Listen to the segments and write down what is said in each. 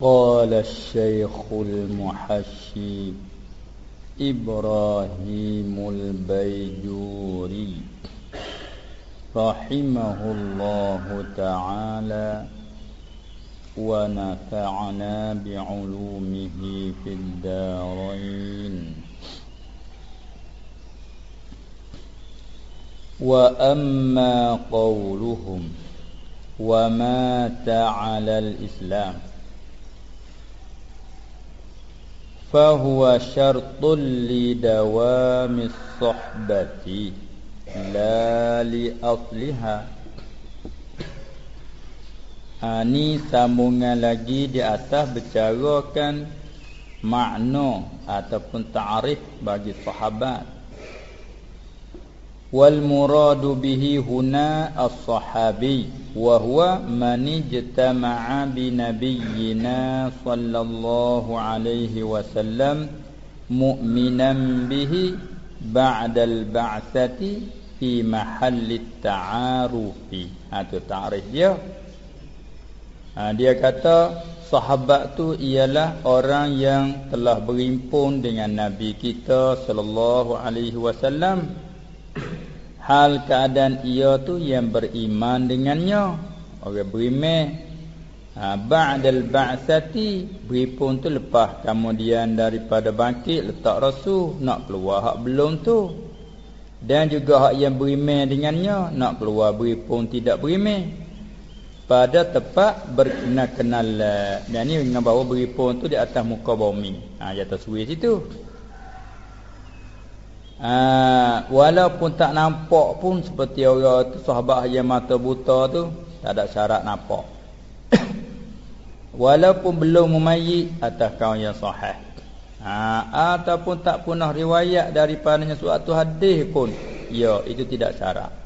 قال الشيخ المحشي إبراهيم البيجوري رحمه الله تعالى ونفعنا بعلومه في الدارين. وأما قولهم ومات على الإسلام فهو شرط لدوام الصحبة لا لأصلها ha, Ini sambungan lagi di atas bercarakan makna ataupun ta'arif bagi sahabat. Wal muradu bihi huna as-sahabi wa huwa man ijtama'a bi nabiyyina sallallahu alaihi wasallam mu'minan bihi ba'da al-ba'tsati fi mahalli at-ta'arufi. Ha tu ta'rif dia ha, Dia kata sahabat tu ialah orang yang telah berimpun dengan Nabi kita sallallahu alaihi wasallam hal keadaan ia tu yang beriman dengannya. Orang beriman ha, ba'dal ba'sati beripun tu lepas kemudian daripada bangkit letak rasul nak keluar hak belum tu. Dan juga hak yang beriman dengannya nak keluar beripun tidak beriman pada tempat berkenal-kenal dan ni dengan bahawa beripun tu di atas muka bumi. Ha di atas suwi situ ha, walaupun tak nampak pun seperti orang tu sahabat yang mata buta tu tak ada syarat nampak walaupun belum memayit atas kaum yang sahih ha, ataupun tak pernah riwayat daripadanya suatu hadis pun ya itu tidak syarat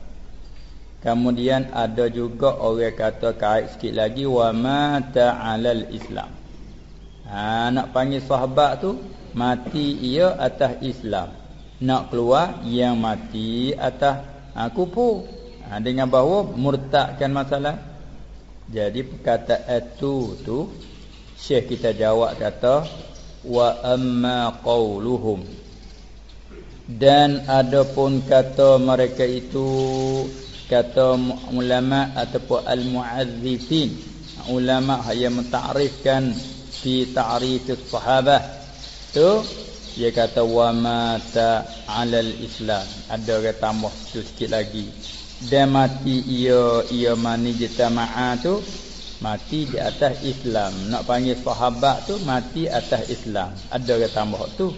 Kemudian ada juga orang kata kait sikit lagi wa mata alal Islam. Ha nak panggil sahabat tu mati ia atas Islam. Nak keluar yang mati atas ha, kufur. Ha, dengan bahawa murtadkan masalah. Jadi perkataan itu tu Syekh kita jawab kata wa amma qauluhum dan adapun kata mereka itu kata ulama ataupun al-mu'azzifin ulama yang mentakrifkan fi ta'rif sahabah tu dia kata wa mata 'ala al-islam ada orang tambah tu sikit lagi. Dan mati ia ia mani jamaah tu mati di atas Islam. Nak panggil sahabat tu mati atas Islam. Ada orang tambah tu.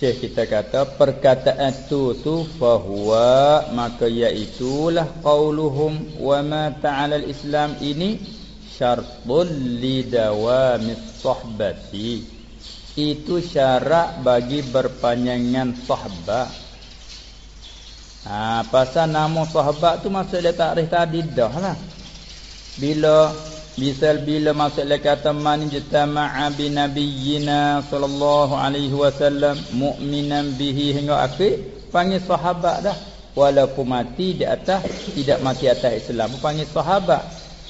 Syekh kita kata perkataan tu tu fahuwa maka iaitulah qauluhum wa ma ta'ala al-islam ini syartul li dawamis sahbati itu syarat bagi berpanjangan sahabat ha pasal nama sahabat tu maksud dia takrif tadi dah lah. Bila Misal bila maksudnya kata man jatama'a bi nabiyyina sallallahu alaihi wasallam mu'minan bihi hingga akhir panggil sahabat dah. Walaupun mati di atas tidak mati atas Islam panggil sahabat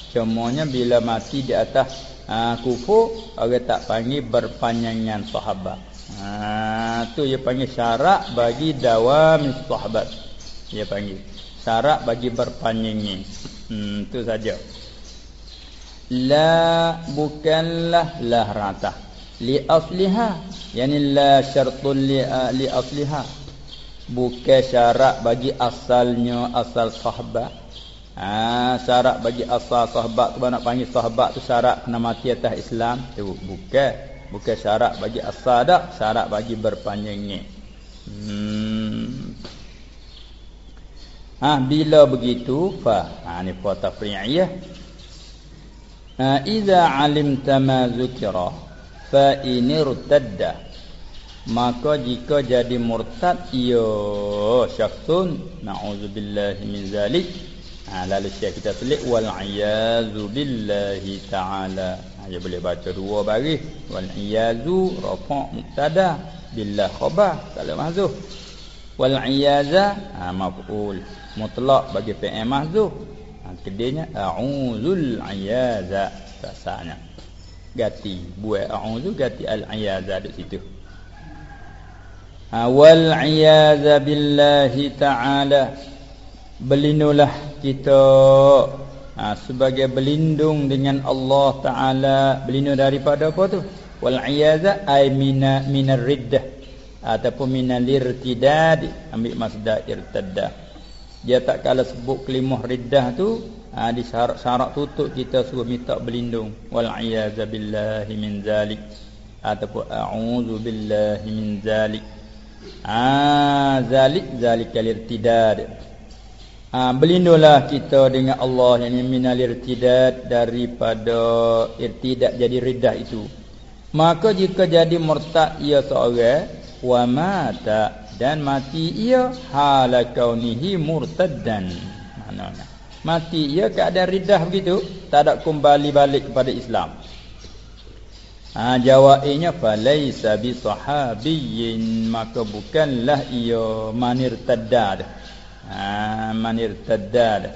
cumanya bila mati di atas ha, kufur orang tak panggil berpanjangan sahabat. Ha tu dia panggil syarat bagi dawam sahabat. Dia panggil. Syarat bagi berpanjangnya hmm tu saja. La bukanlah lah rata. Li asliha. Yani la syartul li, li asliha. Bukan syarat bagi asalnya asal sahabat ha, syarat bagi asal sahabat tu nak panggil sahabat tu syarat kena mati atas Islam. Tu bukan. Bukan syarat bagi asal dak syarat bagi berpanjangnya. Hmm. ha, bila begitu fa ha, ni fa tafri'iyah Iza alimta ma zukira fa inirtadda. Maka jika jadi murtad ia syakhsun na'udzubillahi min zalik ha, lalu syekh kita selit wal iyazu billahi ta'ala. Ha, dia boleh baca dua baris. Wal iyazu rafa' mubtada billah khabar ada mahzuf wal iyaza ha, maf'ul. Mutlak bagi fi'il mahzuf. Kedainya a'uzul ayaza rasanya gati buat a'udzu gati al-iyaza di situ. Awal iyaza billahi taala berlindunglah kita. Ha, sebagai berlindung dengan Allah taala. Berlindung daripada apa tu? Wal iyaza ay mina minar riddah ataupun minal irtidad ambil masdar irtadda dia tak kala sebut kelimah riddah tu ha, di syarat-syarat tutup kita suruh minta berlindung. Wal iyaza billahi min zalik. Ataupun a'udzu billahi min zalik. Ah zalik zalikal irtidad ah berlindunglah kita dengan Allah yang minal irtidad daripada irtidad jadi riddah itu. Maka jika jadi murtad ia seorang wa mata dan mati ia halakaunihi murtaddan. Maknanya mati ia keadaan ridah begitu tak ada kembali balik kepada Islam. Ha jawabnya falaisa bi sahabiyyin. Maka bukanlah ia manir taddad ha manir taddad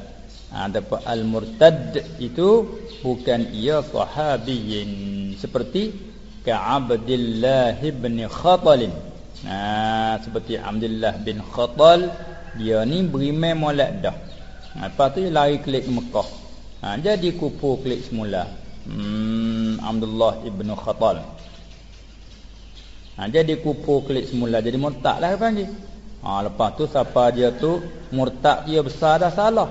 ha dapat al murtad itu bukan ia sahabiyyin seperti ka Abdullah bin Khatal ha seperti Abdullah bin Khatal dia ni berimai molek dah Lepas tu lari klik Mekah. Ha, jadi kupu klik semula. Hmm, Abdullah ibn Khatal. Ha, jadi kupu klik semula. Jadi murtad lah panggil. Ha, lepas tu siapa dia tu murtad dia besar dah salah.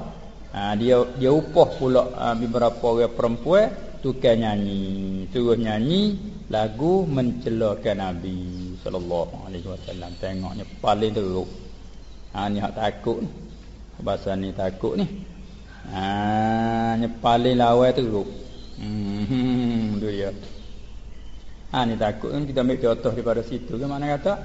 Ha, dia dia upah pula ha, beberapa orang perempuan tukar nyanyi. Terus nyanyi lagu mencelakan Nabi sallallahu alaihi wasallam. Tengoknya paling teruk. Ha, ni hak takut. Bahasa ni takut ni. Ha, ni paling lawai teruk. Hmm, tu dia. Ha, ni takut kan kita ambil contoh daripada situ ke mana kata?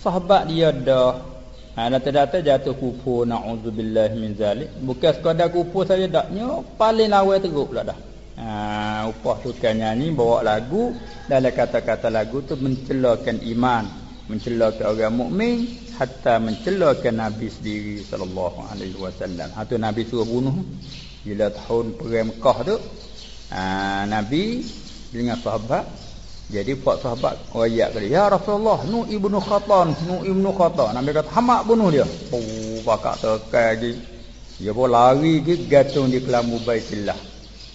Sahabat dia dah Ha, data-data jatuh kufur na'udzubillah min zalik. Bukan sekadar kufur saja daknya paling lawai teruk pula dah. Ha, upah tukar nyanyi bawa lagu dalam kata-kata lagu tu mencelakan iman, mencelakan orang mukmin hatta mencelakan Nabi sendiri sallallahu alaihi wasallam. Ha tu Nabi suruh bunuh bila tahun perang Mekah tu. Ha, Nabi dengan sahabat jadi empat sahabat royak kali ya Rasulullah nu ibnu Khatan nu ibnu Khatan Nabi kata hamak bunuh dia. Oh pakak tekai lagi. Dia pun lari ke gantung di kelambu Baitillah.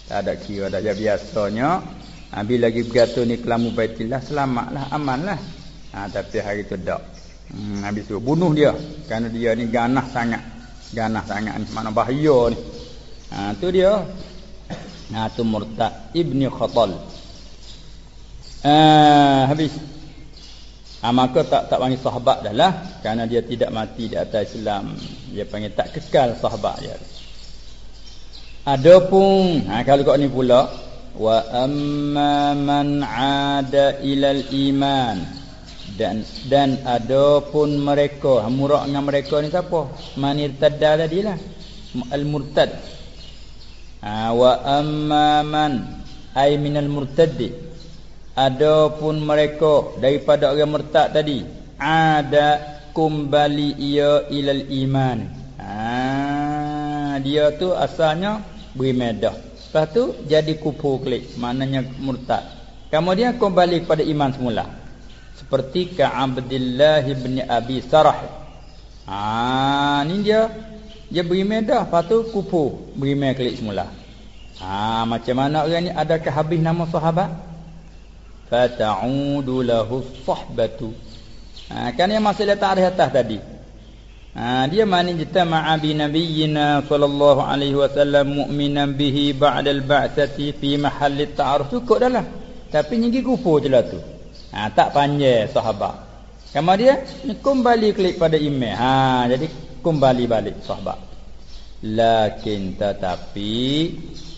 Tak ada kira dah biasanya Nabi lagi bergantung di kelambu Baitillah selamatlah amanlah. Ha, tapi hari tu tak. Hmm, habis tu bunuh dia kerana dia ni ganah sangat. Ganah sangat ni mana bahaya ni. Ha tu dia. Ha tu murtad Ibni Khatal. Ah habis. Ha, maka tak tak panggil sahabat dah lah kerana dia tidak mati di atas Islam. Dia panggil tak kekal sahabat dia. Adapun ha kalau kau ni pula wa amma man ada ilal iman dan dan ada pun mereka murak dengan mereka ni siapa manir tadda tadi lah al murtad ha, wa amman ay minal murtaddi ada pun mereka daripada orang murtad tadi ada kembali ia ilal iman ha, dia tu asalnya berimedah lepas tu jadi kupu klik maknanya murtad kemudian kembali kepada iman semula seperti ka Abdullah bin Abi Sarah. Ha ni dia dia beriman dah lepas tu kupu beriman klik semula. Ha macam mana orang ni adakah habis nama sahabat? Fata'udu lahu sahbatu. Ha kan yang masih letak di atas tadi. Ha dia mani jitama'a bi nabiyyina sallallahu alaihi wasallam mu'minan bihi ba'da al-ba'tsati fi mahalli ta'aruf. Cukup dah lah. Tapi nyingi kupu je lah tu. Ha, tak panjang sahabat. Kemudian kembali klik pada email. Ha jadi kembali balik sahabat. Lakin tetapi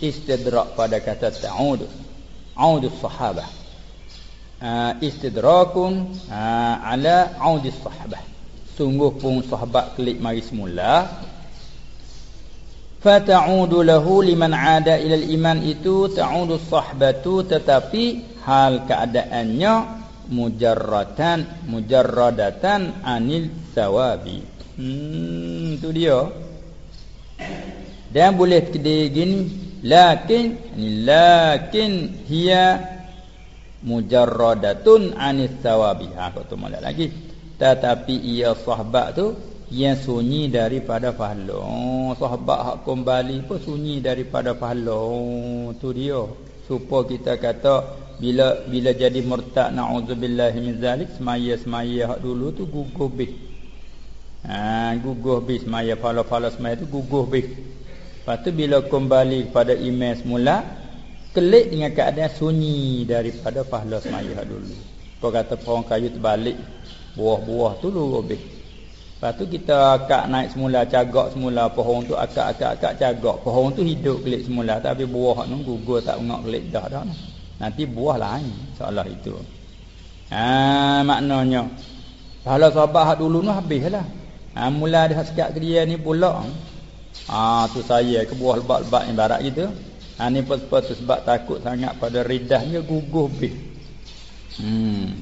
istidrak pada kata ta'ud aud sahabah ha, istidrakun ha, ala aud sahabah. Sungguh pun sahabat klik mari semula. Fata'udu lahu liman ada ila iman itu ta'udu sahbatu tetapi hal keadaannya mujarratan mujarradatan anil sawabi hmm tu dia. Dan boleh kedai gini lakin lakin hiya mujarradatun anis sawabi ha kau tu molek lagi. Tetapi ia sahabat tu yang sunyi daripada pahala oh, sahabat hak kembali pun sunyi daripada pahala oh, tu dia. Supaya kita kata bila bila jadi murtad naudzubillahi min zalik semaya semaya hak dulu tu guguh bih. Ha guguh bih semaya pahala-pahala semaya tu guguh bih. Lepas tu bila kembali kepada iman semula kelik dengan keadaan sunyi daripada pahala semaya dulu. Kau kata pohon kayu terbalik, buah-buah tu lu habis. Lepas tu kita akak naik semula, cagak semula pohon tu akak-akak-akak cagak. Pohon tu hidup kelik semula tapi buah tu gugur tak ngak kelik dah dah. Nanti buah lain seolah itu. Ha maknanya pahala sahabat hak dulu tu habislah. Ha mula dah sekat dia ni pula. Ah ha, tu saya ke buah lebat-lebat yang barat gitu. Ha ni pun sebab, sebab takut sangat pada ridahnya guguh bih. Hmm.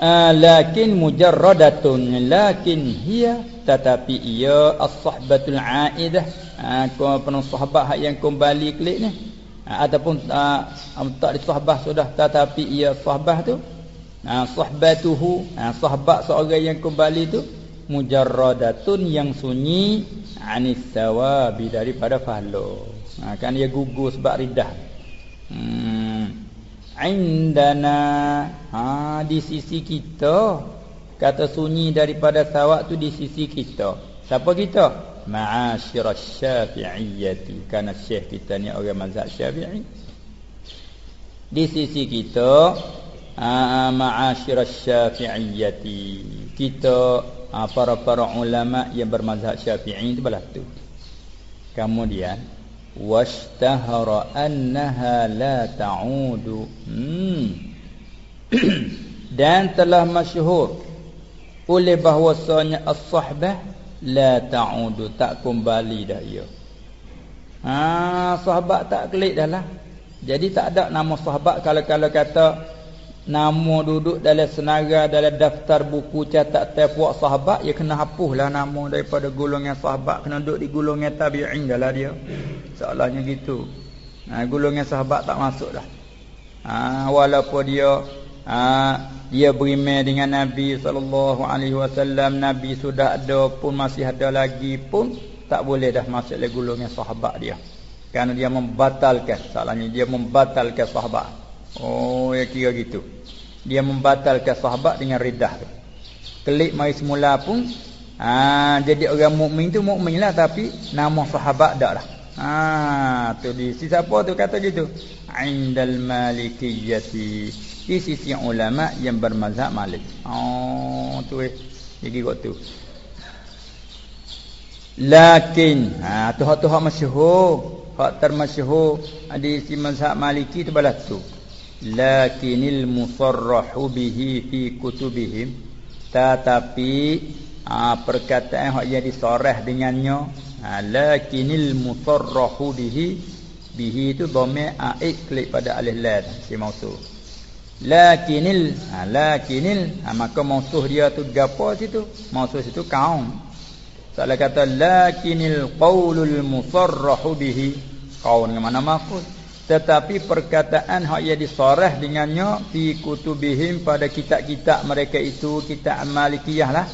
Uh, lakin mujarradatun lakin hiya tetapi ia as-sahbatul aidah ha uh, penuh sahabat yang kembali kelik ni uh, ataupun uh, tak di sahabat sudah tetapi ia sahabat tu uh, sahbatuhu uh, sahabat seorang yang kembali tu mujarradatun yang sunyi anis sawabi daripada pahala ha, kan dia gugur sebab ridah. Hmm. Indana. Ha di sisi kita. Kata sunyi daripada sawak tu di sisi kita. Siapa kita? Ma'asyiras syafi'iyyati. Kerana syekh kita ni orang mazhab syafi'i. Di sisi kita ha, ma'asyiras syafi'iyyati. Kita ha, para-para ulama yang bermazhab syafi'i itu belah tu. Kemudian washtahara annaha la ta'udu hmm. dan telah masyhur oleh bahwasanya as-sahbah la ta'udu tak kembali dah ia. Ha sahabat tak kelik dah lah. Jadi tak ada nama sahabat kalau-kalau kata Nama duduk dalam senaga dalam daftar buku catat tepuak sahabat ya kena hapuslah nama daripada golongan sahabat kena duduk di golongan tabi'in dalam dia. Soalnya gitu. Ha, golongan sahabat tak masuk dah. Ha, walaupun dia ha, dia beriman dengan Nabi sallallahu alaihi wasallam Nabi sudah ada pun masih ada lagi pun tak boleh dah masuk dalam golongan sahabat dia. Kerana dia membatalkan salahnya dia membatalkan sahabat. Oh ya kira gitu Dia membatalkan sahabat dengan ridah tu. Kelik mari semula pun ha, Jadi orang mukmin tu mukmin lah Tapi nama sahabat tak lah. Ha, tu di Si siapa tu kata gitu? Indal malikiyati. Di sisi ulama yang bermazhab malik. Oh tu eh. Jadi kok tu. Lakin ha, tu hak-hak masyhur. Hak termasyhur. Di sisi mazhab maliki tu balas tu lakinil musarrahu bihi fi kutubihim. Tetapi ha, perkataan yang disorah dengannya ha, lakinil musarrahu bihi bihi itu dhamir aik klik pada alif lam si mausul lakinil ha, lakinil ha, maka mausul dia tu gapo situ? Mausul situ kaum. Salah kata lakinil qaulul musarrahu bihi kaum mana maksud tetapi perkataan hak yang disorah dengannya fi kutubihim pada kitab-kitab mereka itu kitab malikiyah lah.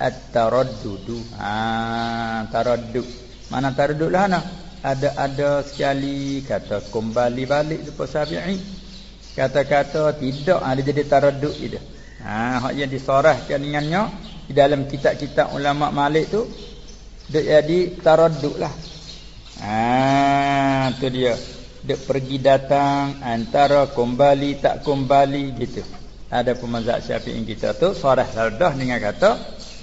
At-taraddudu. Ha taraddud mana taraddud lah ana ada ada sekali kata kembali balik depa syafi'i. Kata-kata tidak ada jadi taraddud itu. Ha hak yang disorahkan dengannya di dalam kitab-kitab ulama malik tu dia jadi taraddud lah. Ha tu dia dia pergi datang antara kembali tak kembali gitu. Ada pemazhab Syafi'i kita tu sarah sardah dengan kata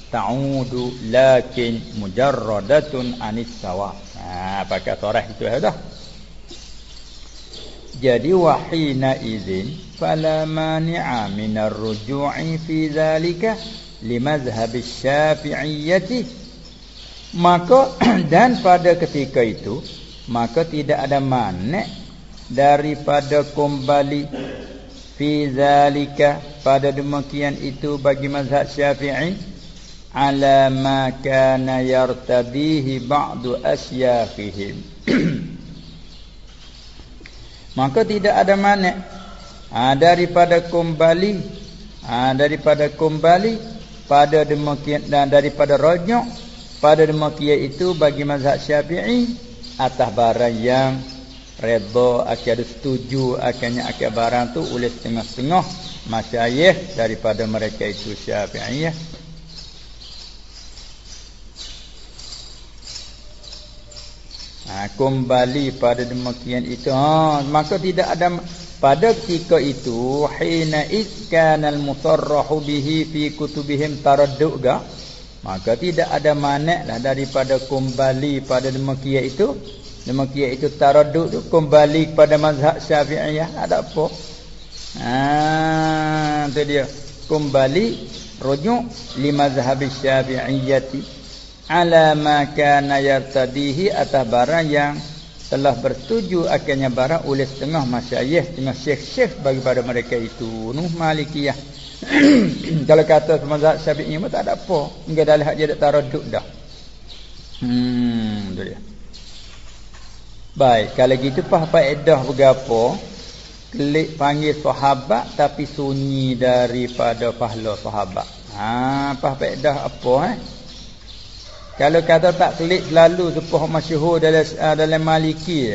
ta'udu lakin mujarradatun anis sawa. Ha pakai sarah itu dah. Jadi wahina izin fala mani'a min ar-ruju'i fi dhalika limazhab asy-syafi'iyyati maka dan pada ketika itu maka tidak ada mana daripada kembali fi zalika pada demikian itu bagi mazhab Syafi'i. Ala ma kana yartadihi ba'du asyafihim. Maka tidak ada mana ha, daripada kembali ha, daripada kembali pada demikian dan daripada rojok pada demikian itu bagi mazhab Syafi'i atas barang yang redha akan setuju akhirnya akan barang tu oleh setengah-setengah masyayikh daripada mereka itu Syafi'iyah ha, kembali pada demikian itu ha, maka tidak ada pada ketika itu hina iskan al musarrahu bihi fi kutubihim taraddud ga maka tidak ada lah daripada kembali pada demikian itu. Demikian itu taraddud tu kembali kepada mazhab syafi'iyah ada apa. Ha tu dia. Kembali rujuk li mazhab syafi'iyyati ala ma kana yartadihi atas barang yang telah bersetuju akhirnya barang oleh setengah masyayikh setengah syekh-syekh bagi pada mereka itu. Nuh malikiyah kalau kata mazhab syafi'i pun tak ada apa. Enggak ada hak dia tak taraduk dah. Hmm tu dia. Baik kalau gitu pah faedah bergapo klik panggil sahabat tapi sunyi daripada pahala sahabat. Ha pah faedah apa eh? Kalau kata tak klik selalu sepuh masyhur dalam uh, dalam Maliki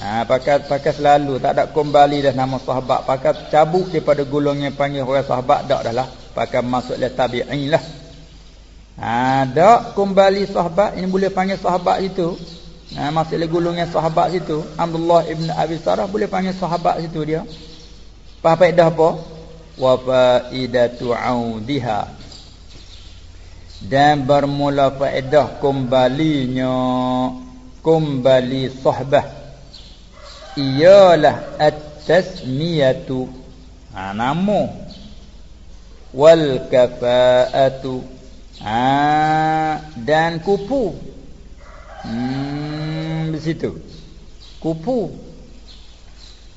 Ha pakai pakai selalu tak ada kembali dah nama sahabat pakai cabut daripada gulungnya panggil orang sahabat dak dah lah pakai masuk le tabi'in lah. Ha dak kembali sahabat ini boleh panggil sahabat itu. Ha masuk le gulungnya sahabat situ Abdullah ibn Abi Sarah boleh panggil sahabat situ dia. Apa faedah apa? Wa faidatu audiha dan bermula faedah kembalinya kembali sahbah ialah at-tasmiyatu. Ha nama wal kafaatu. Ha dan kupu. Hmm di situ. Kupu.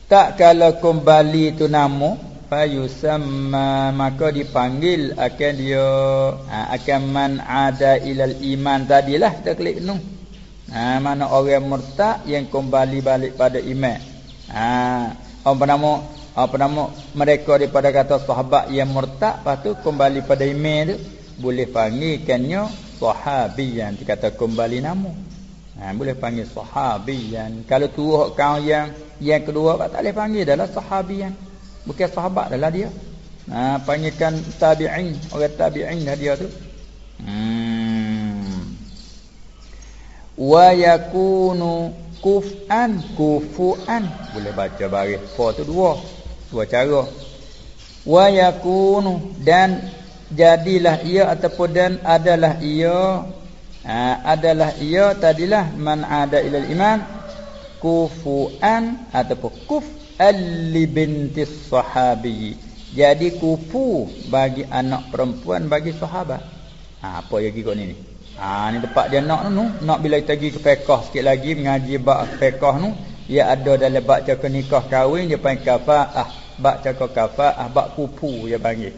Tak kalau kembali tu nama fayusamma maka dipanggil akan dia ha, akan man ada ilal iman tadilah kita klik tu ha, mana orang murtad yang kembali balik pada iman ha, apa nama apa nama mereka daripada kata sahabat yang murtad lepas tu kembali pada iman tu boleh panggilkannya sahabiyan dikata kembali nama ha, boleh panggil sahabiyan kalau tu kau yang yang kedua tak boleh panggil adalah sahabiyan Bukan sahabat adalah dia. Ha, panggilkan tabi'in. Orang tabi'in dah dia tu. Hmm. Wa yakunu kuf'an kufu'an. Boleh baca baris. Fa tu dua. Dua cara. Wa yakunu dan jadilah ia ataupun dan adalah ia ha, adalah ia tadilah man ada ilal iman kufu'an ataupun kuf Ali binti sahabi jadi kupu bagi anak perempuan bagi sahabat ha, apa lagi kau ni ni ha, ni tempat dia nak tu nak bila kita pergi ke fiqah sikit lagi mengaji bab fiqah tu dia ada dalam bab cakap nikah kahwin dia panggil kafaah bab cakap kafaah bab kupu dia panggil.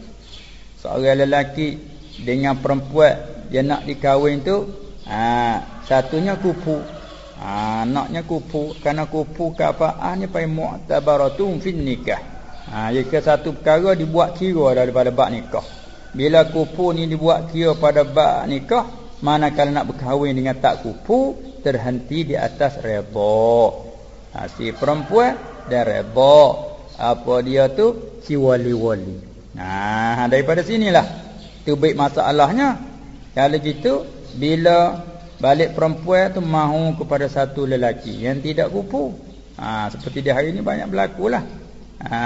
Seorang lelaki dengan perempuan dia nak dikahwin tu ha, satunya kupu. Ha, Anaknya kupu Kerana kupu kafaahnya Pai mu'tabaratun fin nikah. Ha, Jika satu perkara dibuat kira Daripada bak nikah. Bila kupu ni dibuat kira pada bak nikah Manakala nak berkahwin dengan tak kupu Terhenti di atas reba ha, Si perempuan dan reba Apa dia tu Si wali-wali Nah, ha, daripada sinilah Itu baik masalahnya Kalau gitu Bila balik perempuan tu mahu kepada satu lelaki yang tidak kupu. Ha, seperti di hari ini banyak berlaku lah. Ha,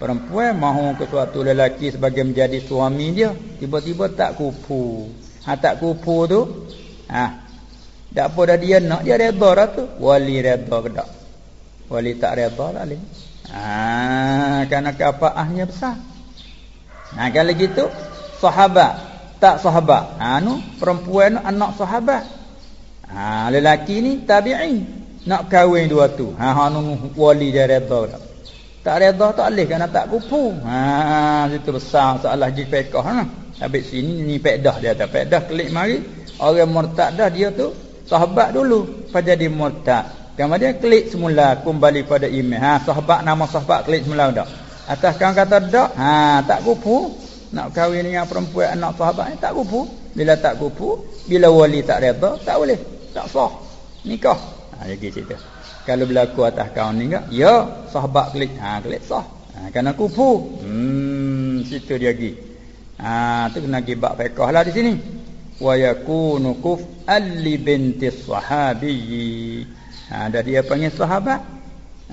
perempuan mahu ke suatu lelaki sebagai menjadi suami dia. Tiba-tiba tak kupu. Ha, tak kupu tu. Ha, tak apa dah dia nak. Dia reda dah tu. Wali reda ke tak? Wali tak reda tak boleh. Ha, kerana keapaahnya besar. Ha, kalau gitu. Sahabat tak sahabat. Ha nu perempuan nu anak sahabat. Ha lelaki ni tabi'in. Nak kahwin dua tu. Ha ha nu wali dia redha tak. Tak redha tak leh kerana tak kupu. Ha situ besar soalah ji fiqh ha. Habis sini ni faedah dia tak faedah klik mari orang murtad dah dia tu sahabat dulu pada jadi murtad. Kemudian klik semula kembali pada email. Ha sahabat nama sahabat klik semula dak. Atas kan kata dak, ha tak kupu. Nak kahwin dengan perempuan anak sahabat ni tak kupu. Bila tak kupu, bila wali tak reda, tak boleh. Tak sah. Nikah. Ha jadi cerita. Kalau berlaku atas kau ni enggak? Ya, sahabat klik. Ha klik sah. Ha kena kupu. Hmm, situ dia pergi. Ha tu kena gibak fiqh lah di sini. Wa yakunu kuf alli binti sahabiyyi Ha, dah dia panggil sahabat.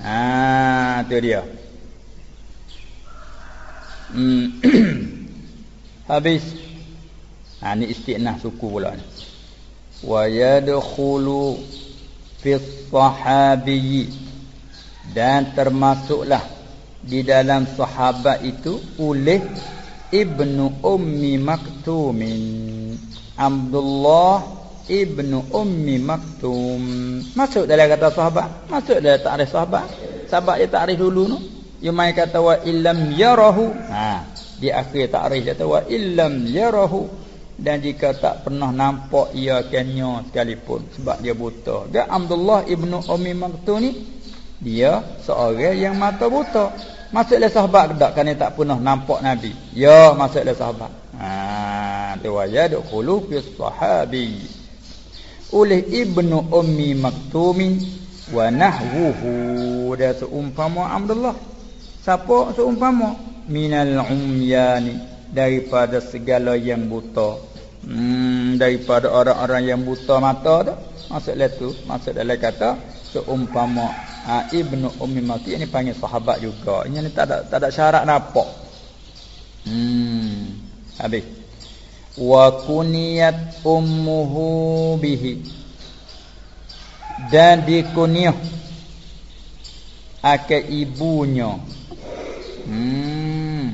Ha, tu dia. Hmm. Habis. Ha, ni istinah suku pula ni. Wa yadkhulu fi sahabi dan termasuklah di dalam sahabat itu oleh ibnu ummi maktumin. Abdullah Ibnu Ummi Maktum. Masuk dalam kata sahabat. Masuk dalam ta'rif sahabat. Sahabat dia ta'rif dulu tu. Dia main kata wa illam yarahu. Ha, Di akhir ta'rif dia kata wa illam yarahu. Dan jika tak pernah nampak ia kenya sekalipun Sebab dia buta. Dia Abdullah Ibnu Ummi Maktum ni Dia seorang yang mata buta Masuklah sahabat ke tak Kerana tak pernah nampak Nabi Ya masuklah sahabat Haa Tu wajah duk khulu fi sahabi oleh Ibnu Ummi Maktumin wa nahwuhu dan seumpama Abdullah. Siapa seumpama? Minal umyani daripada segala yang buta. Hmm, daripada orang-orang yang buta mata tu. Maksudnya tu, maksud dalam kata seumpama ha, Ibnu Ummi Maktum ini panggil sahabat juga. Ini tak ada tak ada syarat nampak. Hmm. Habis wa kuniyat ummuhu bihi dan dikunyah akan ibunya hmm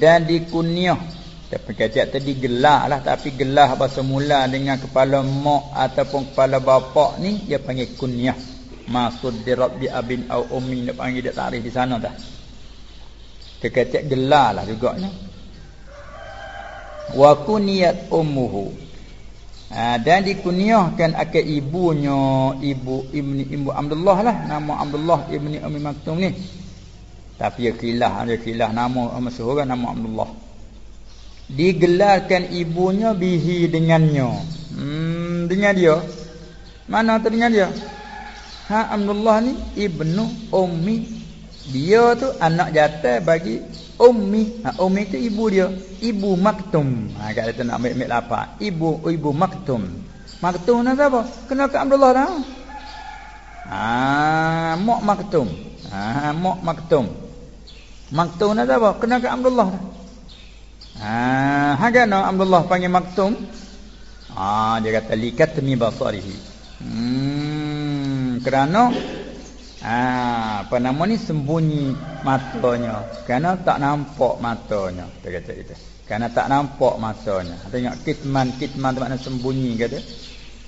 dan dikunyah tapi kata tadi gelah lah tapi gelah bahasa mula dengan kepala mak ataupun kepala bapa ni dia panggil kunyah maksud di rabbi abin au ummi dia panggil dia tarikh di sana dah. Kata gelah lah juga ni. Wa kuniyat ummuhu. Ha, dan dikunyahkan akan ibunya ibu ibni ibu Abdullah lah. Nama Abdullah ibni Ummi Maktum ni. Tapi ya kilah ada kilah nama masyhur nama Abdullah. Digelarkan ibunya bihi dengannya. Hmm, dengan dia. Mana tu dengan dia ha Abdullah ni ibnu ummi. Dia tu anak jatah bagi ummi. Ha, ummi tu ibu dia. Ibu maktum. Ha kat nak ambil lapak ibu ibu maktum. Maktum nak apa kena ke Abdullah dah? Ha mak maktum. Ha mak maktum. Maktum nak apa kena ke Abdullah dah? Ha hagana Abdullah panggil maktum? Ha dia kata likat mi basarihi. Hmm kerana Ha, apa nama ni sembunyi matanya. Kerana tak nampak matanya dia kata itu kerana tak nampak matanya. Tengok kitman kitman tu makna sembunyi kata.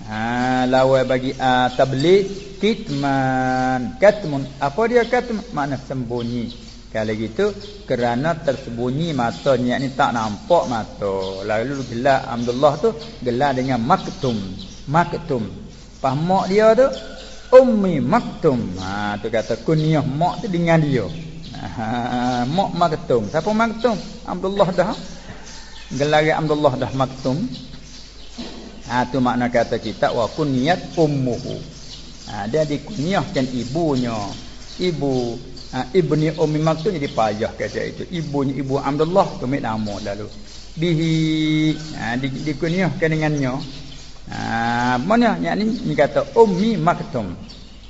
Ha lawa bagi uh, tabligh kitman katmun apa dia katmun makna sembunyi. Kalau gitu kerana tersembunyi matanya ni tak nampak mata. Lalu gelar Abdullah tu gelar dengan maktum. Maktum. Pahmak dia tu Ummi Maktum. Ha tu kata kunyah mak tu dengan dia. Ha mak Maktum. Siapa Maktum? Abdullah dah. Gelar Abdullah dah Maktum. Ha tu makna kata kita wa kunyat ummuhu. Ha dia dikunyahkan ibunya. Ibu ha, ibni Ummi Maktum jadi payah kata itu. Ibunya ibu Abdullah tu nama lalu. Bihi ha dikunyahkan dengannya. Ha, mana yang ni ni kata ummi maktum.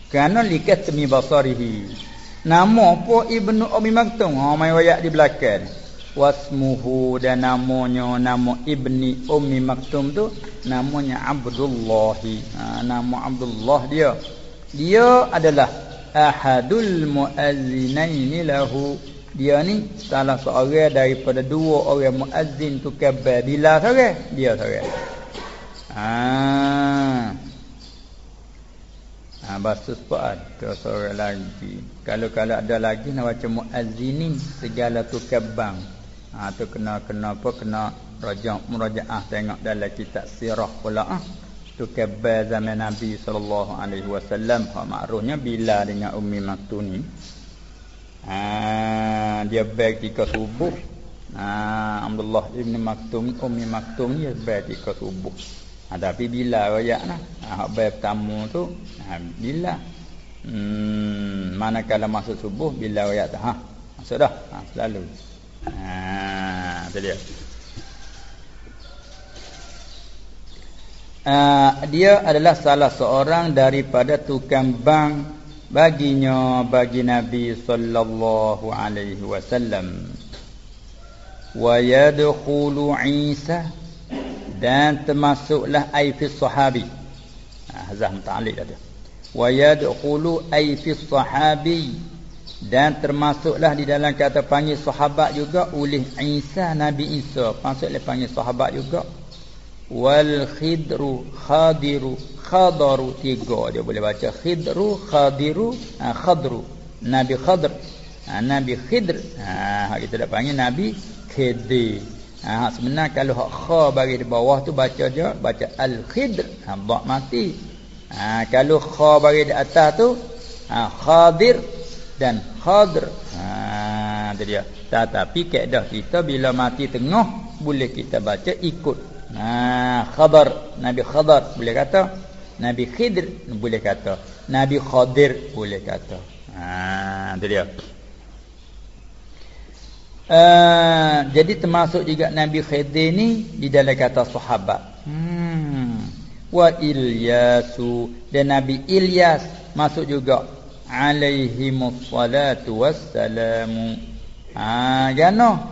Kerana likat mi basarihi. Nama apa ibnu ummi maktum? Ha mai wayak di belakang. Wasmuhu dan namanya nama ibni ummi maktum tu namanya Abdullah. Ha, nama Abdullah dia. Dia adalah ahadul muazzinaini lahu. Dia ni salah seorang daripada dua orang muazzin tu kabar bila seorang dia seorang. Ah. Ha, bahasa sebab ada seorang lagi. Kalau kalau ada lagi nak baca muazzinin segala tu kebang. Ha tu kena kena apa kena rajak murajaah tengok dalam kitab sirah pula ah. Tu kebal zaman Nabi sallallahu alaihi wasallam hak makrufnya bila dengan Ummi Maktum ni ha, dia beg ketika subuh ha, Abdullah ibn Maktum Ummi Maktum ni beg ketika subuh ha, tapi bila royak lah. Ha, hak beg pertama tu ha, bila? Hmm, manakala masuk subuh bila royak tu? Ha, masuk dah. Ha, selalu. Ha, tu dia. Uh, dia adalah salah seorang daripada tukang bank baginya bagi Nabi sallallahu alaihi wasallam. Wa yadkhulu Isa dan termasuklah ai fi sahabi. Ah hazah muta'alliq tadi. Wa yadkhulu ai fi sahabi dan termasuklah di dalam kata panggil sahabat juga oleh Isa Nabi Isa. Maksudnya panggil sahabat juga wal khidru khadiru khadaru tiga dia boleh baca khidru khadiru ha, khadru nabi khadr ha, nabi khidr ha kita dah panggil nabi khidr ha sebenarnya kalau hak kha bagi di bawah tu baca je baca al khidr ha ba mati ha kalau kha bagi di atas tu ha khadir dan khadr ha dia tetapi kaedah kita bila mati tengah boleh kita baca ikut Ha, khabar Nabi Khadar boleh kata. Nabi Khidr boleh kata. Nabi Khadir boleh kata. Ha, itu dia. Uh, jadi termasuk juga Nabi Khidir ni di dalam kata sahabat. Hmm. Wa Ilyasu dan Nabi Ilyas masuk juga alaihi wassalatu wassalamu. Ah, ha, jano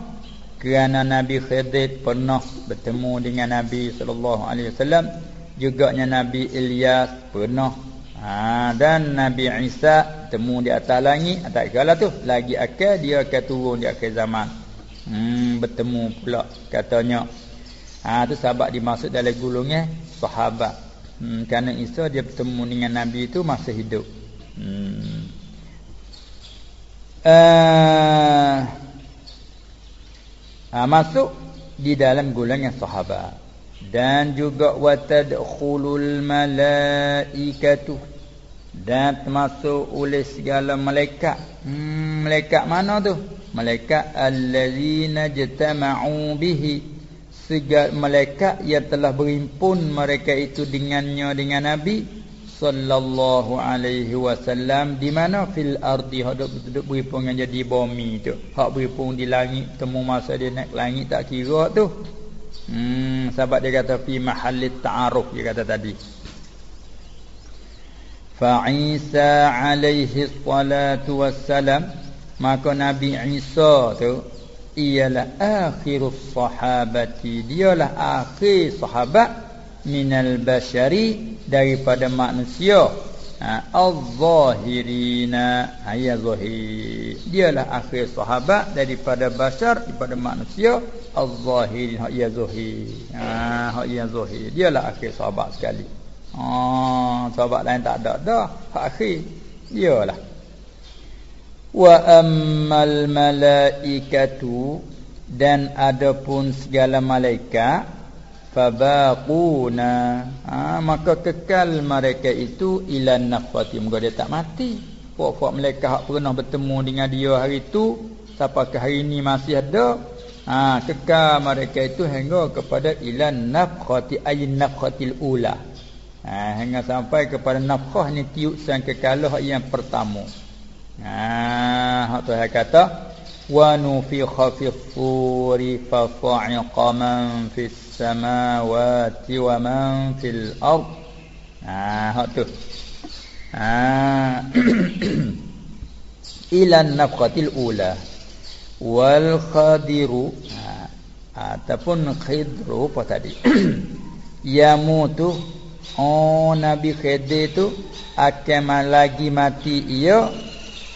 kerana Nabi Khidir pernah bertemu dengan Nabi sallallahu alaihi wasallam juga Nabi Ilyas pernah ha, dan Nabi Isa temu di atas langit. Tak kala tu. Lagi akan dia akan turun di akhir zaman. Hmm, bertemu pula katanya. Ha, tu sahabat dimaksud dalam gulungnya sahabat. Hmm, kerana Isa dia bertemu dengan Nabi itu masa hidup. Hmm. uh, ha, masuk di dalam golongan sahabat. Dan juga watadkhulul malaikatu dan termasuk oleh segala malaikat. Hmm, malaikat mana tu? Malaikat allazina jatama'u bihi. Segala malaikat yang telah berimpun mereka itu dengannya dengan nabi sallallahu alaihi wasallam. Di mana? Fil ardi. Hak duduk beripung yang jadi bumi tu. Hak beripung di langit temu masa dia naik langit tak kira tu. Hmm sebab dia kata fi mahallit ta'aruf dia kata tadi fa Isa alaihi salatu wassalam maka nabi Isa tu ialah akhirus sahabati. Dialah akhir sahabat minal bashari daripada manusia. Ha, al-zahirina. Ayya ha, zahir. Dialah akhir sahabat daripada bashar daripada manusia. Al-zahirin ayya zahir. Ha ayya zahir. Dialah akhir sahabat sekali ha sahabat lain tak ada dah. Akhir dialah wa ammal malaikatu dan adapun segala malaikat fabaquna. Ha, maka kekal mereka itu ilan nafati moga dia tak mati. Puak-puak mereka hak pernah bertemu dengan dia hari itu sampai ke hari ini masih ada. Ha, kekal mereka itu hingga kepada ilan nafati ayin nafkhatil ula ha, hingga sampai kepada nafkah ni tiup sang kekalah yang pertama. Ha hak tu kata wa nufikha fi suri fa fa'iqa man fis samawati wa man fil ard ha hak tu. Ha ila nafqatil ula. Wal khadiru ha, ataupun khidru apa tadi? Yamutu oh nabi khidir tu akan lagi mati ia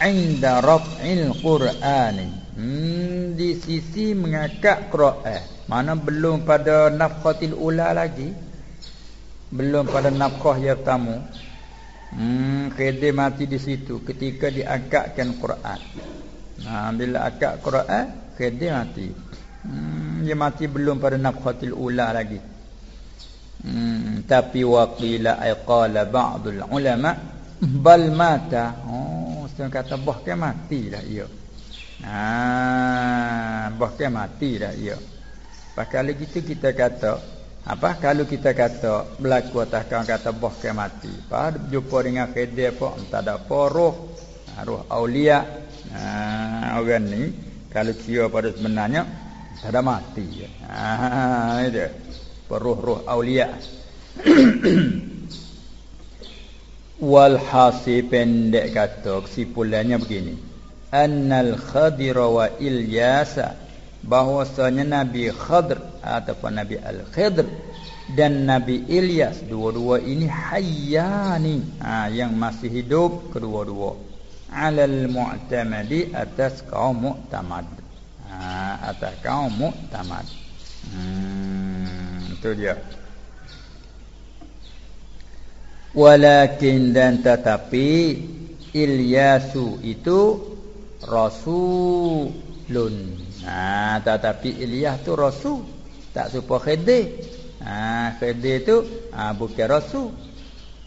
inda raf'il qur'ani Hmm, di sisi mengakak Quran. Mana belum pada nafkhatil ula lagi. Belum pada nafkah yang pertama. Hmm, kede mati di situ ketika diangkatkan Quran. Nah, bila akak Quran, kede mati. Hmm, dia mati belum pada nafkhatil ula lagi. Hmm, tapi waqila ay qala ba'dul ulama bal mata. Oh setengah kata bah ke mati dah ia. Ah bah ke mati dah ia. Pakai lagi tu kita kata apa? Kalau kita kata berlaku atas kawan kata bah ke mati. Pada jumpa dengan khidr apa entah ada apa roh ah, roh aulia. Ah orang ni kalau kira pada sebenarnya tak ada mati. Ah itu roh-roh aulia. Walhasi pendek kata kesimpulannya begini. Annal Khadir wa Ilyasa bahwasanya Nabi Khadir ataupun Nabi Al-Khidr dan Nabi Ilyas dua-dua ini hayyani ha, yang masih hidup kedua-dua. Alal mu'tamadi atas kaum mu'tamad. Ha, atas kaum mu'tamad. Hmm, itu dia. Walakin dan tetapi Ilyasu itu Rasulun. Ha, Tetapi Ilyas tu Rasul. Tak supaya Khidir ha, Khidir tu ha, bukan Rasul.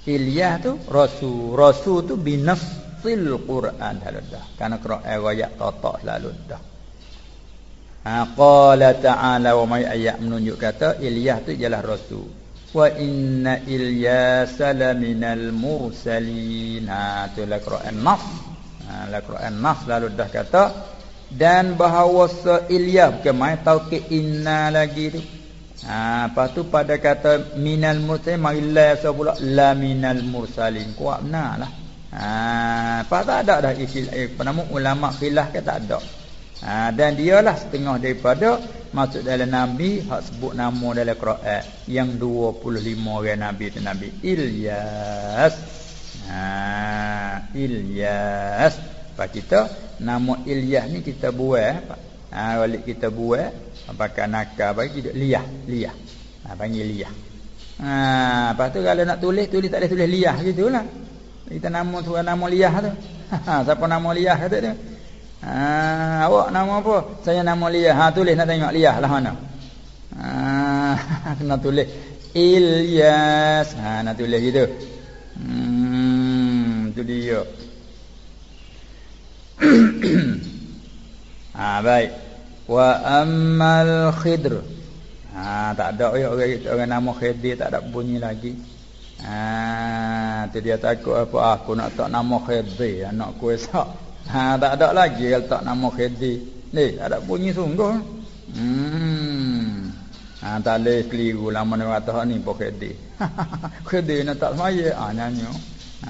Ilyas tu Rasul. Rasul tu binafsil Quran. Dah. Karena Quran ayat tatak dah ha, Qala ta'ala wa may ayat menunjuk kata Ilyas tu ialah Rasul. Wa inna ilyasa laminal mursalin. Ha tu la Quran nas. Ha la Quran nas lalu dah kata dan bahawa se Ilyas bukan mai ke inna lagi tu. Ha apa tu pada kata minal mursalin mai so pula la minal mursalin. Kuat benarlah ha apa tak ada dah isi eh, nama ulama khilaf ke tak ada ha, dan dialah setengah daripada masuk dalam nabi hak sebut nama dalam Quran yang 25 orang nabi itu nabi Ilyas. Ha Ilyas. Pak kita nama Ilyas ni kita buat ha balik kita buat pakai nakal bagi kita liyah liyah. Ha panggil liyah. Ha lepas tu kalau nak tulis tulis tak boleh tulis liyah gitulah kita nama tu nama liyah tu. Ha siapa nama liyah kata dia Ha, awak nama apa? Saya nama Lia. Ha tulis nak tengok Lia lah mana. Ha kena tulis Ilyas. Ha nak tulis gitu. Hmm tu dia. ha baik. Wa ammal khidr. Ha tak ada ya orang orang nama Khidir tak ada bunyi lagi. Ha tu dia takut apa aku nak tak nama Khidir anak ku esok. Ha tak ada lagi kalau tak nama Khedi. Ni ada bunyi sungguh. Hmm. Ha tak le keliru lama ni kata ni pok Khedi. Khedi nak tak semaya ha, nyanyi.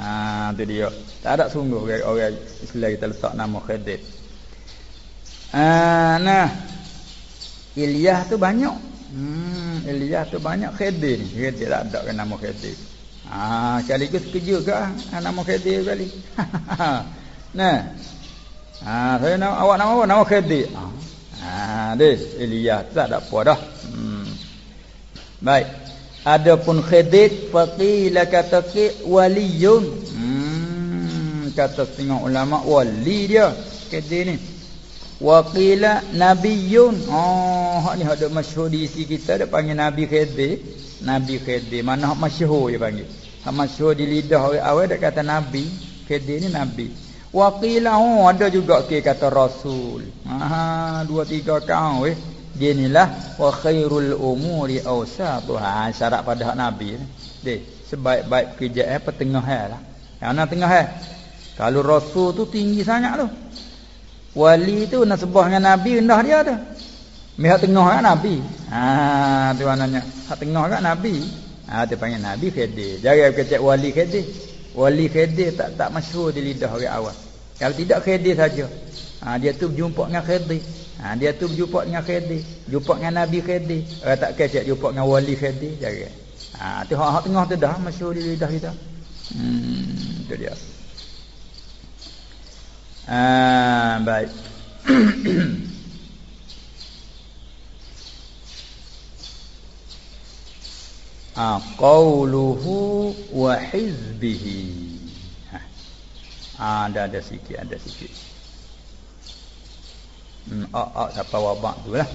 Ha tu dia. Tak ada sungguh orang, orang Islam kita letak nama Khedi. Ha nah. Ilyah tu banyak. Hmm, Ilyah tu banyak Khedi ni. Khedi tak ada nama Khedi. Ah, ha, sekaligus kerja ke ha, nama Khedi kali. Nah. Ha, saya nama awak nama apa? Nama Khadir. Ha, ha Iliyah tak ada apa dah. Hmm. Baik. Adapun Khadir faqila kata ke waliyun. Hmm, kata setengah ulama wali dia Khadir ni. Waqila nabiyun. Oh, hak ni ada masyhur di isi kita ada panggil Nabi Khadir. Nabi Khadir. Mana masyhur dia panggil. Hak masyhur di lidah orang awal dia kata Nabi. Khadir ni Nabi. Waqilahu ada juga ke kata Rasul. Ha dua tiga kau eh. Ginilah wa khairul umuri awsatuha. Ha, syarat pada Nabi. Deh, sebaik-baik kerja eh petengah eh. Yang mana tengah eh? Kalau Rasul tu tinggi sangat tu. Wali tu nak sebah dengan Nabi rendah dia tu. Mihak tengah kan Nabi. Ha tu maknanya. Hak tengah kan Nabi. Ha tu panggil Nabi khadir. Jangan kecek wali khadir. Wali khadir tak tak masyhur di lidah orang awam. Kalau tidak khadir saja. Ha, dia tu berjumpa dengan khadir. Ha, dia tu berjumpa dengan khadir. Jumpa dengan Nabi khadir. Orang tak kecek jumpa dengan wali khadir. Jangan. Ha, tu hak-hak tengah tu dah masyhur di lidah kita. Hmm, itu dia. Ha, baik. Qauluhu wa hizbihi. Ha. Ah, ada ada sikit, ada sikit. Hmm, ah, ah, siapa wabak tu lah.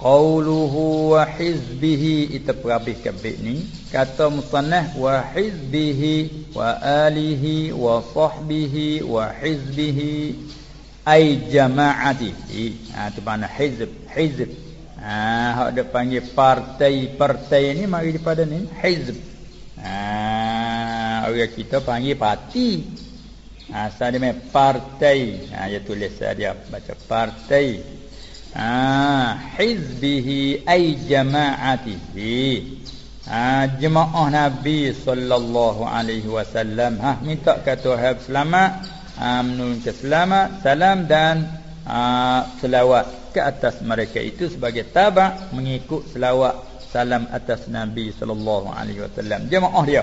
Qauluhu wa hizbihi Itu perhabis kebik ni Kata musannah Wa hizbihi Wa alihi Wa sahbihi Wa hizbihi Ay jama'atihi ha, Itu mana hizb Hizb ha, Hak dia panggil partai Partai ni mari daripada ni Hizb. Ha, Orang kita panggil parti. Ha, Asal dia partai. Ha, Dia tulis dia Baca partai. Ah, hizbihi ay jama'atihi. Ah, jemaah Nabi sallallahu alaihi wasallam. Ha, minta ke Tuhan selamat, ah, menurunkan selamat, salam dan ah, selawat ke atas mereka itu sebagai tabak mengikut selawat salam atas Nabi sallallahu alaihi wasallam. Jemaah dia.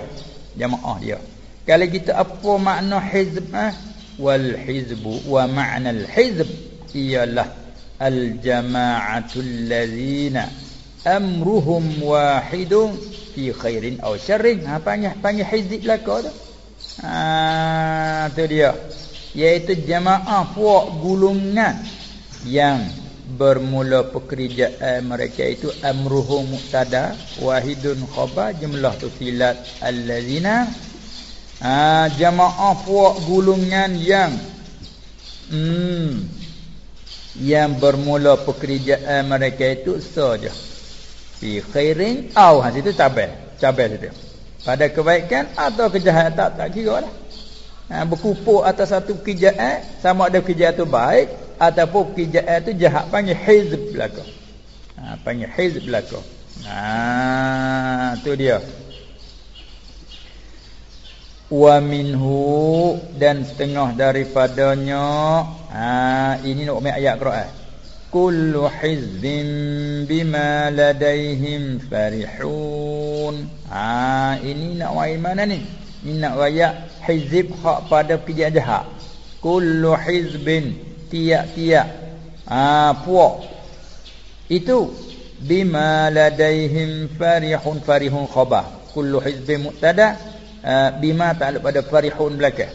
Jemaah dia. Kalau kita apa makna hizb ah? Wal hizbu wa ma'na al hizb ialah al-jama'atul ladzina amruhum wahidun fi khairin aw syarrin ha panggil panggil hizib belaka tu ha tu dia iaitu jamaah puak gulungan yang bermula pekerjaan mereka itu amruhum muqtada wahidun khaba jumlah tu silat allazina ha jamaah puak gulungan yang hmm yang bermula pekerjaan mereka itu saja. Fi khairin au ha situ cabai cabai situ. Pada kebaikan atau kejahatan tak tak kira lah. Ha, berkumpul atas satu pekerjaan sama ada pekerjaan itu baik ataupun pekerjaan itu jahat panggil hizb belaka. Ha, panggil hizb belaka. Ha tu dia. Wa minhu dan setengah daripadanya. Ha ini nak ambil ayat Quran. Kullu hizbin bima ladaihim farihun. Ha ini nak main mana ni? Ini nak ayat hizib hak pada kerja jahat. Kullu hizbin tiap-tiap ha puak. Itu bima ladaihim farihun farihun khabah kullu hizbin muqtada Ah, bima takluk pada farihun belaka.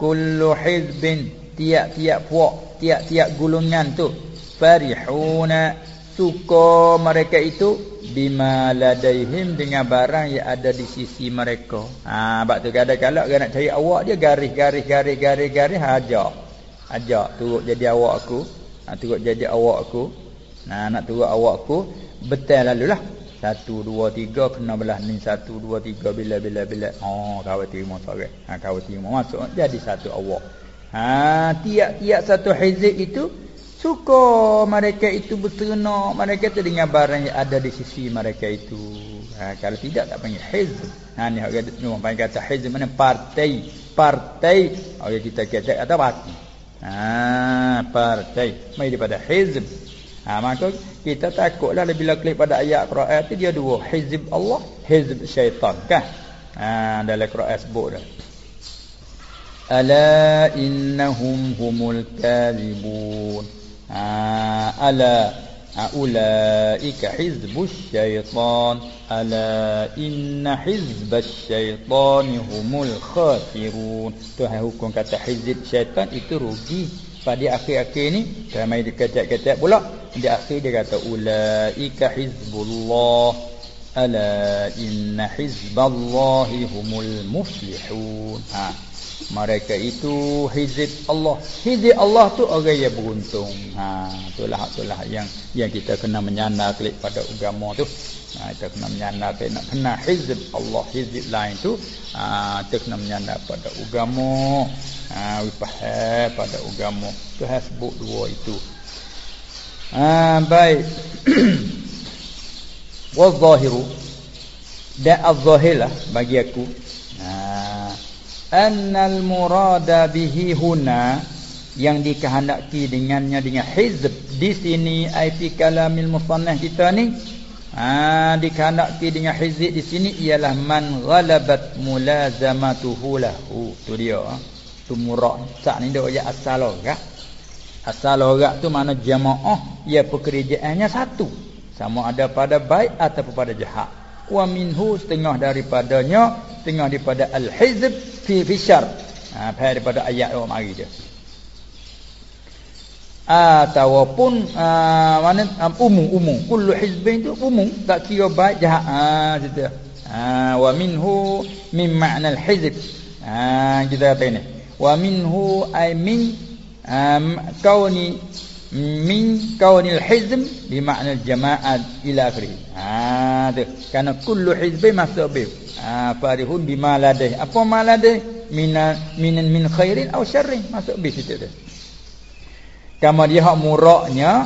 Kullu hizbin tiap-tiap puak tiap-tiap gulungan tu farihuna suka mereka itu bima ladaihim dengan barang yang ada di sisi mereka. Ha bab tu kadang-kadang nak cari awak dia garis-garis garis-garis garis ajak ajak turut jadi awak aku ha turut jadi awak aku. Nah nak turut awak aku betul lalulah satu, dua, tiga Kena belah ni. Satu, dua, tiga Bila, bila, bila. Oh, kawal terima sore ha, Kawal terima. Masuk Jadi satu awak. Ha, Tiap-tiap satu hizib itu Suka mereka itu berternak. Mereka itu dengan barang yang ada di sisi mereka itu. Ha, Kalau tidak tak panggil hizib. Ha, Ni orang panggil kata hizib Mana? Partai. Partai. Orang kita kata kata partai ha, Partai. Mari daripada hizib Ha, maka kita takutlah bila klik pada ayat Quran tu dia dua. Hizb Allah hizb syaitan. Kan? Ha, dalam Quran sebut dah. Ala innahum humul kadhibun. Ha, ala ha, ulaika hizbus syaitan ala inna hizbas syaitan humul khasirun tu hukum kata hizb syaitan itu rugi. Pada akhir-akhir ni ramai dikecek-kecek pula di akhir dia kata ulaika hizbullah ala inna hizballahi humul muflihun. Ha mereka itu hizib Allah. Hizib Allah tu orang yang beruntung. Ha itulah itulah yang yang kita kena menyandar klik pada agama tu. Ha kita kena menyandar klik nak kena hizib Allah. Hizib lain tu ha kita kena menyandar pada agama. Ha faham pada agama. Tu sebut dua itu. Ha baik. Wa zahiru. Da az-zahirlah bagi aku annal murada bihi huna yang dikehendaki dengannya dengan hizb. Di sini fi kalamil musannah kita ni ha dikehendaki dengan hizb di sini ialah man ghalabat mulazamatuhu lahu. Tu dia. Tu murak. Tak ni dia ayat asal orang. Asal orang tu mana jamaah ya pekerjaannya satu. Sama ada pada baik atau pada jahat. Wa minhu setengah daripadanya setengah daripada al fi fishar ha pada ayat orang mari dia ataupun uh, mana um, umum umum kullu hizbin tu umum tak kira baik jahat. Ah situ. Ah wa minhu min ma'na al-hizb ah kita kata ini wa minhu ay min um, kauni min kaunil hizm bi makna jama'at ila akhirih. Ha tu. Kerana kullu hizbi masuk bi ha farihun bima ladai apa ma ladai min min khairin aw syarrin. Masuk bi situ tu kama dia hak muraknya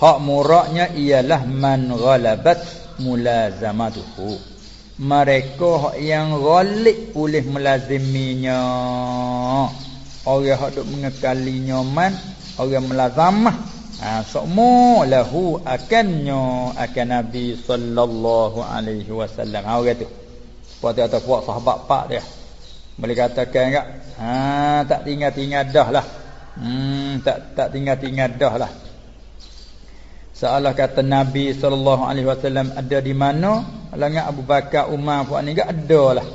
hak muraknya ialah man ghalabat mulazamatuhu. Mereka hak yang ghalib boleh melaziminya. Orang hak duk mengekalinya man orang melazamah. Ha semua lahu akannya akan nabi sallallahu alaihi wasallam. Ha orang tu puak atau puak sahabat pak dia boleh katakan enggak ha tak tinggal-tinggal dah lah hmm tak tak tinggal-tinggal dah lah Seolah kata Nabi wasallam ada di mana? Alangat Abu Bakar, Umar puak ni enggak ada lah.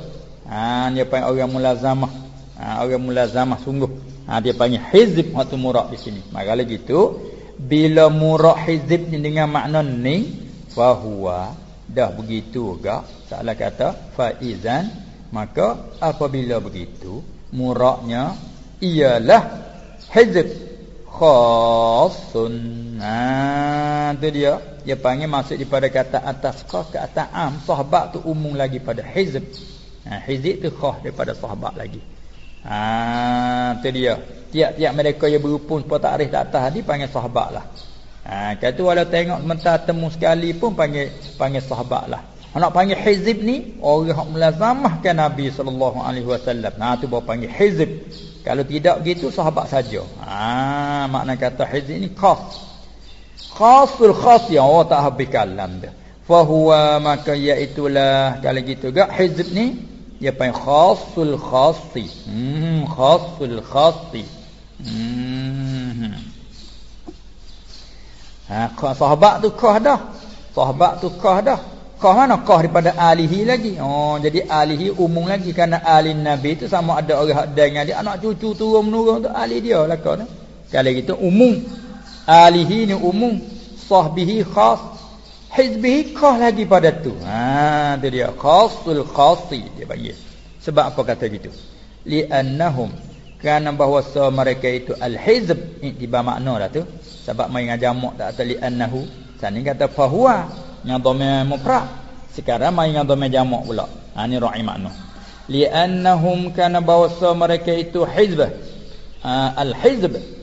Ha dia panggil orang mulazamah. Ha orang mulazamah sungguh. Ha, dia panggil hizib waktu murak di sini. Maka lagi tu bila murak hizib ni dengan makna ni fahuwa dah begitu juga salah kata faizan maka apabila begitu muraknya ialah hizib khasun. Ha tu dia. Dia panggil masuk daripada kata atas khas ke atas am. Sahabat tu umum lagi pada hizib ha hizib tu khas daripada sahabat lagi. Ha tu dia. Tiap-tiap mereka yang berupun sepuluh takrif tak atas ni panggil sahabat lah. Ha kata walau tengok sementara temu sekali pun panggil panggil sahabat lah. Nak panggil hizib ni orang yang melazamahkan Nabi alaihi wasallam. Ha tu baru panggil hizib. Kalau tidak gitu sahabat saja. Ha makna kata hizib ni khas. Khasul khas yang Allah tak habis kalam dia. Fahuwa maka iaitulah kalau gitu gak hizib ni dia panggil khasul khasi hmm khasul khasi hmm ha sahabat tu kah dah. Sahabat tu kah dah. Kah mana? Kah daripada alihi lagi. Oh jadi alihi umum lagi. Kerana ahli nabi tu sama ada orang dengan dia. Anak cucu turun menurun tu ahli dia lah kau kalau gitu umum. Alihi ni umum. Sahbihi khas. Hizbihi khas lagi pada tu. Ha tu dia. Khasul khasi dia panggil. Sebab apa kata gitu? Li'annahum. Kerana bahawa mereka itu al-hizb. Tiba makna dah tu. Sebab main jamak tak ada li'annahu. Sani kata fahuwa yang dhamma mufrad. Sekarang main dhamma jamak pula. Ha ni ra'i makna. Li'annahum kana bahawa mereka itu hizb. Ha, al-hizb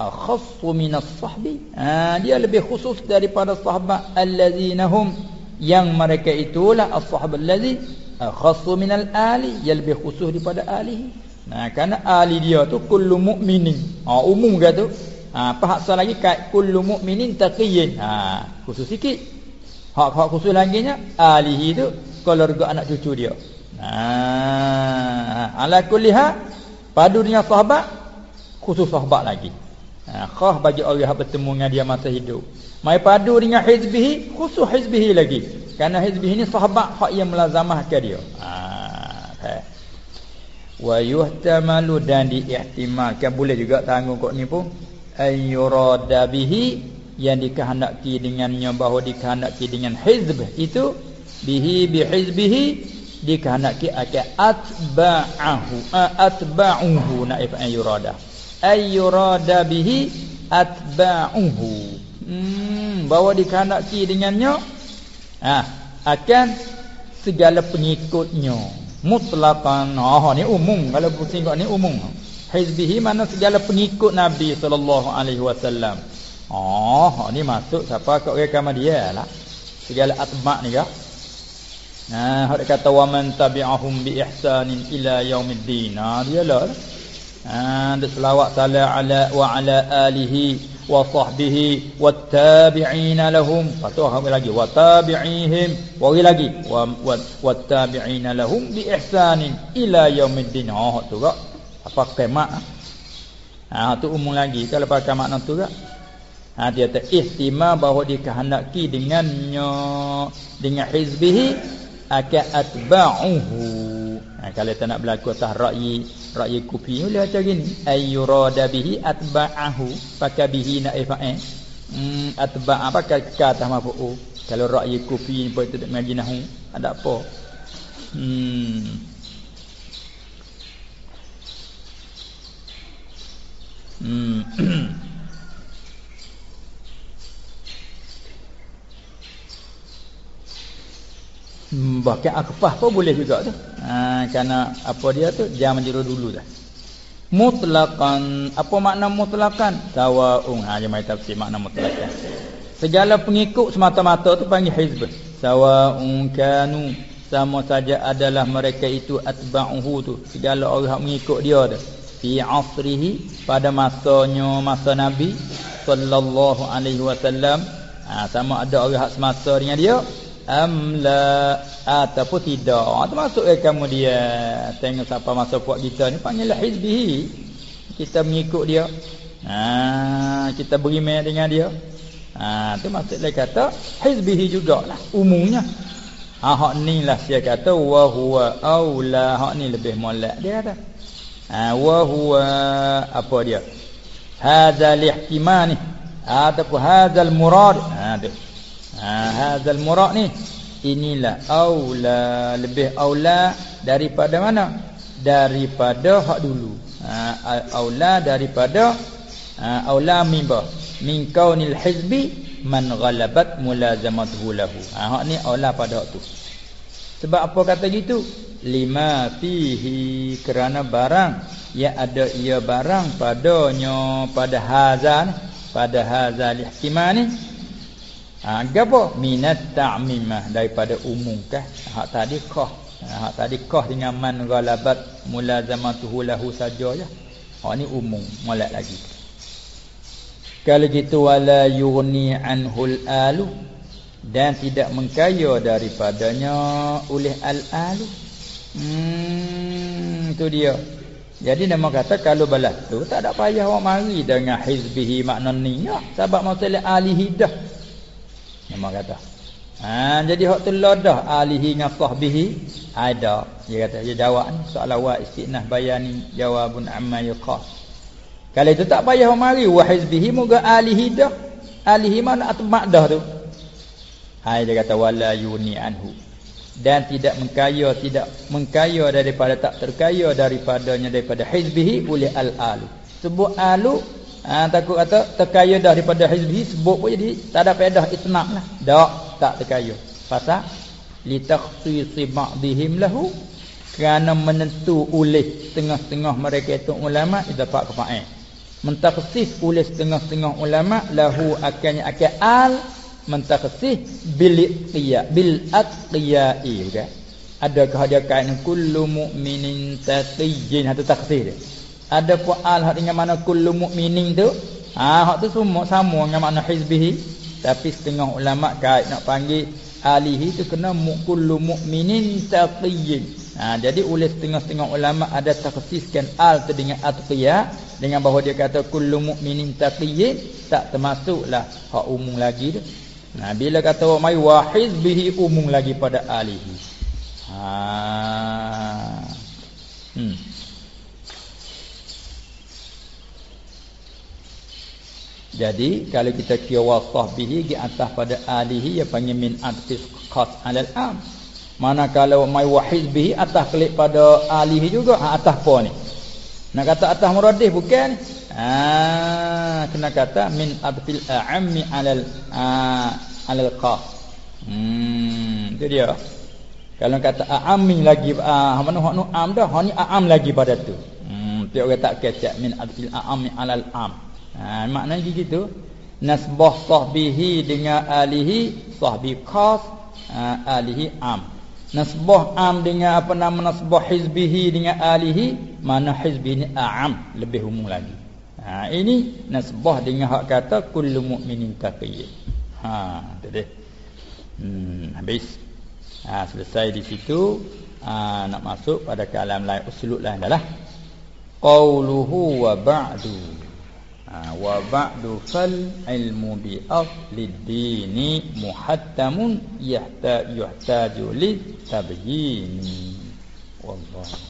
akhassu minas sahbi ha, dia lebih khusus daripada sahabat allazina hum yang mereka itulah as-sahab allazi akhassu minal ali yang lebih khusus daripada alihi nah kerana ali dia tu kullu mu'minin ha umum ke tu ha apa lagi kat kullu mu'minin taqiyyin ha khusus sikit hak hak khusus lagi nya alihi tu keluarga anak cucu dia ha ala kulli ha padu dengan sahabat khusus sahabat lagi Ha, khah bagi orang yang bertemu dengan dia masa hidup. Mai padu dengan hizbihi, khusus hizbihi lagi. Karena hizbihi ni sahabat hak yang melazamahkan dia. Ha. Wa yuhtamalu dan diihtimalkan boleh juga tanggung kok ni pun ayyurada bihi yang dikehendaki dengannya bahawa dikehendaki dengan hizb itu bihi bi hizbihi dikehendaki akan atba'ahu atba'uhu naif ayyurada bihi atba'uhu. Hmm bahawa dikehendaki dengannya ah ha, akan segala pengikutnya. Mutlaqan. Oh ni umum. Kalau tengok ni umum hizbihi mana segala pengikut nabi sallallahu alaihi wasallam oh ni masuk siapa kat orang dia lah segala atba' ni kah Nah, ha, kata wa man tabi'ahum bi ihsanin ila yaumiddin. Nah, dia lah. Ha selawat salam ala wa ala alihi wa sahbihi wattabi'in lahum. Patu ha lagi wa tabi'ihim wa lagi wa wattabi'in lahum bi ihsanin ila yaumiddin. Ha tu gak. Apa kemak? Ha tu umum lagi. Kalau pakai makna tu gak. Ha dia tak ihtima bahawa dikehendaki dengannya dengan hizbihi akan atba'uhu. Ha, kalau tak nak berlaku atas ra'yi ra'yi kufi boleh baca gini. Ayyurada bihi atba'ahu. Pakai bihi nak ifa'il hmm, atba'a pakai kata mafu'u kalau ra'yi kufi ni mengaji nahu ada apa. Hmm hmm bahkan akfah pun boleh juga tu. Ha, kerana apa dia tu? Dia menjeru dulu dah. Mutlaqan. Apa makna mutlaqan? Sawa'un. Ha, mari tafsir makna mutlaqan. Segala pengikut semata-mata tu panggil hizb. Sawa'un kanu. Sama saja adalah mereka itu atba'uhu tu. Segala orang mengikut dia tu. Fi asrihi. Pada masanya masa Nabi. Sallallahu alaihi wasallam. Ha, sama ada orang yang semasa dengan dia. Amla ataupun tidak. Ha, termasuk kamu dia. Tengok siapa masuk puak kita ni panggil hizbihi. Kita mengikut dia. Ha, kita beriman dengan dia. Ha, tu maksudnya kata hizbihi jugalah umumnya. Ha, hak ni lah saya kata wa huwa aula hak ni lebih molek dia kata ha, wa huwa apa dia hadza lihtimani ataupun hadzal murad ha, tu Ha hadzal murad ni inilah aula lebih aula daripada mana? Daripada hak dulu. Ha aula daripada ha, aula mimba min kaunil hizbi man ghalabat mulazamatuhu lahu. Ha hak ni aula pada hak tu. Sebab apa kata gitu? Lima fihi. Kerana barang ya ada ia barang padanya pada hazan pada hazal ihtimal ni. Ha gapo? Minat ta'mimah daripada umum kah? Hak tadi qah ha, hak tadi qah dengan man ghalabat mulazamatuhu lahu saja ya. Hak ni umum molek lagi. Kalau gitu wala yughni anhul alu dan tidak mengkaya daripadanya oleh al-alu hmm tu dia jadi nama kata kalau balas tu tak ada payah awak mari dengan hizbihi makna ni ya sebab masalah alihi dah Memang kata. Ha, jadi hak tu ladah alihi dengan sahbihi ada. Dia kata dia jawab ni soal wa istinah bayani jawabun amma yuqas. Kalau itu tak payah mari wa hizbihi moga alihi dah. Alihi mana atmak dah tu. Hai dia kata wala yuni anhu. Dan tidak mengkaya tidak mengkaya daripada tak terkaya daripadanya daripada hizbihi oleh al-alu. Sebut alu ha, takut kata terkaya dah daripada hizbi sebut pun jadi tak ada faedah itnaq lah tak tak terkaya. Pasal li takhsisi ba'dihim lahu kerana menentu oleh setengah-setengah mereka itu ulama itu dapat kefaid mentakhsis oleh setengah-setengah ulama lahu akannya akan al mentakhsis bil qiya bil atqiya'i adakah dia kain kullu mu'minin taqiyyin atau takhsis dia. Ada fa'al hak dengan mana kullu mukminin tu ha hak tu semua sama dengan makna hizbihi. Tapi setengah ulama kait nak panggil alihi tu kena kullu mukminin taqiyyin. Ha jadi oleh setengah-setengah ulama ada takhsiskan al tu dengan atqiya dengan bahawa dia kata kullu mukminin taqiyyin tak termasuklah hak umum lagi tu nah bila kata wa mai wa hizbihi umum lagi pada alihi ha hmm Jadi kalau kita kira wasah bihi di atas pada alihi ya panggil min adfis khas alal am. Mana kalau mai wahiz bihi atas klik pada alihi juga ha, atas apa ni? Nak kata atas muradif bukan? Ah, kena kata min adfil a'ammi alal ah, alal qaf. Hmm, itu dia. Kalau kata a'ammi lagi ah mana hak nu am dah, hak ni a'am lagi pada tu. Hmm, dia orang tak kecak min adfil a'ammi alal am. Ha, maknanya begitu. Nasbah sahbihi dengan alihi sahbi khas ha, alihi am. Nasbah am dengan apa nama nasbah hizbihi dengan alihi mana hizbi ini am lebih umum lagi. Ha, ini nasbah dengan hak kata kullu mu'minin taqiyyin. Ha, tu dia. Hmm, habis. Ha, selesai di situ ha, nak masuk pada kalam lain usulul lain adalah qauluhu wa ba'du ha, wa ba'du fal ilmu bi aflid dini muhattamun yahta yuhtaju li tabyini wallahu